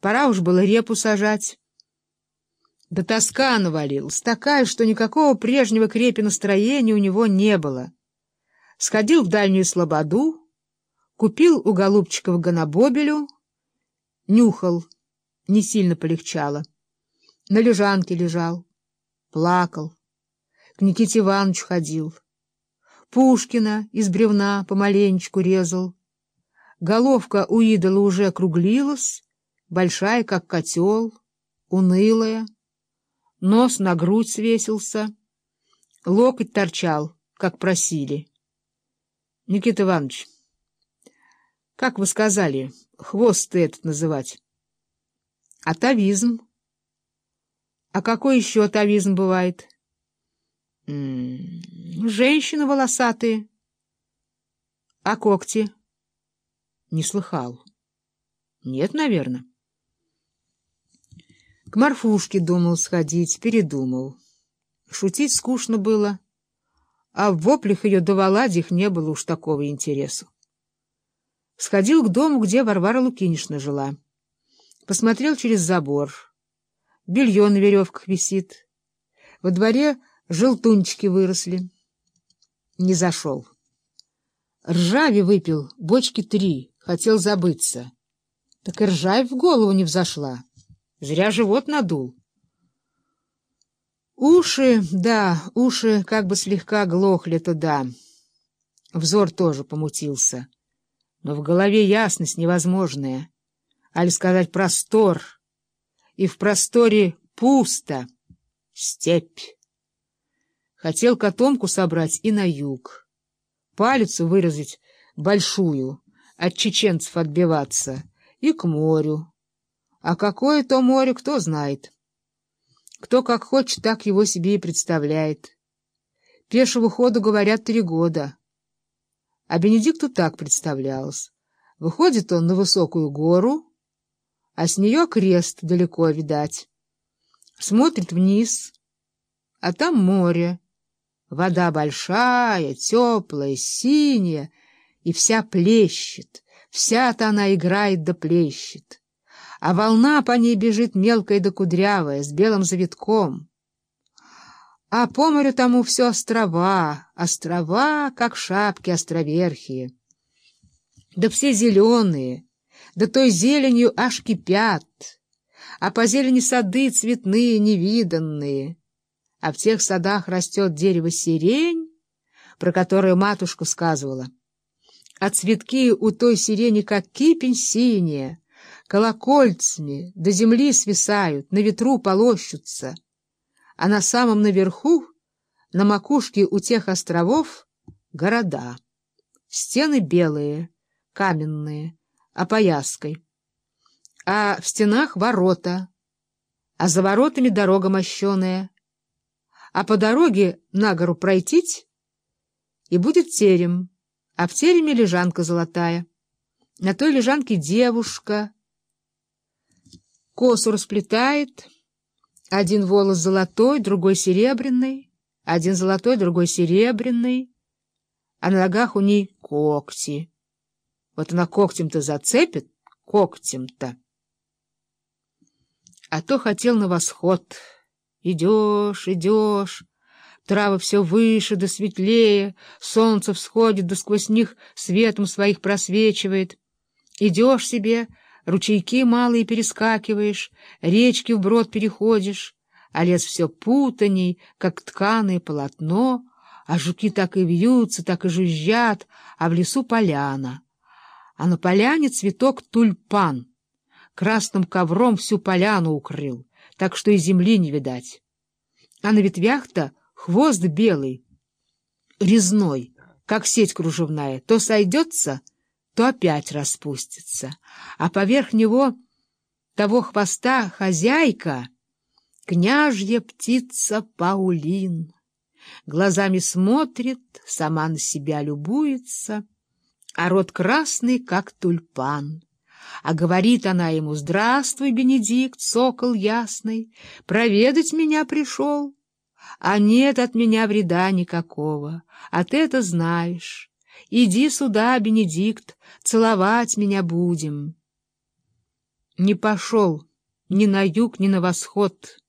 Пора уж было репу сажать. Да тоска навалилась, такая, что никакого прежнего крепи настроения у него не было. Сходил в дальнюю слободу, купил у Голубчикова гонобобелю, нюхал, не сильно полегчало. На лежанке лежал, плакал, к Никите Ивановичу ходил. Пушкина из бревна помаленечку резал. Головка у идола уже округлилась, большая, как котел, унылая. Нос на грудь свесился, локоть торчал, как просили. — Никита Иванович, как вы сказали, хвост этот называть? — Атовизм. — А какой еще атовизм бывает? — Женщины волосатые. А когти? Не слыхал. Нет, наверное. К Марфушке думал сходить, передумал. Шутить скучно было, а в воплях ее до Володих не было уж такого интересу. Сходил к дому, где Варвара Лукинишна жила. Посмотрел через забор. Белье на веревках висит. Во дворе Желтунчики выросли. Не зашел. Ржави выпил, бочки три, хотел забыться. Так и ржавь в голову не взошла. Зря живот надул. Уши, да, уши как бы слегка глохли туда. Взор тоже помутился. Но в голове ясность невозможная. Али сказать простор. И в просторе пусто. Степь. Хотел котомку собрать и на юг. Палицу выразить большую, от чеченцев отбиваться, и к морю. А какое то море, кто знает. Кто как хочет, так его себе и представляет. Пешего хода, говорят, три года. А Бенедикту так представлялось. Выходит он на высокую гору, а с нее крест далеко видать. Смотрит вниз, а там море. Вода большая, теплая, синяя, и вся плещет, вся-то она играет да плещет. А волна по ней бежит мелкая да кудрявая, с белым завитком. А по морю тому все острова, острова, как шапки островерхие. Да все зеленые, да той зеленью аж кипят, а по зелени сады цветные, невиданные — а в тех садах растет дерево сирень, про которое матушка сказывала. А цветки у той сирени, как кипень синяя, колокольцами до земли свисают, на ветру полощутся. А на самом наверху, на макушке у тех островов, города. Стены белые, каменные, опояской. А в стенах ворота, а за воротами дорога мощеная, а по дороге на гору пройтить, и будет терем, а в тереме лежанка золотая. На той лежанке девушка косу расплетает, один волос золотой, другой серебряный, один золотой, другой серебряный, а на ногах у ней когти. Вот она когтем-то зацепит, когтем-то. А то хотел на восход — Идешь, идешь, травы все выше да светлее, солнце всходит да сквозь них светом своих просвечивает. Идешь себе, ручейки малые перескакиваешь, речки вброд переходишь, а лес все путаней, как тканое полотно, а жуки так и вьются, так и жужжат, а в лесу поляна. А на поляне цветок тульпан, красным ковром всю поляну укрыл так что и земли не видать. А на ветвях-то хвост белый, резной, как сеть кружевная, то сойдется, то опять распустится, а поверх него того хвоста хозяйка, княжья птица Паулин. Глазами смотрит, сама на себя любуется, а рот красный, как тульпан. А говорит она ему, «Здравствуй, Бенедикт, сокол ясный, проведать меня пришел. А нет от меня вреда никакого, а ты это знаешь. Иди сюда, Бенедикт, целовать меня будем». Не пошел ни на юг, ни на восход,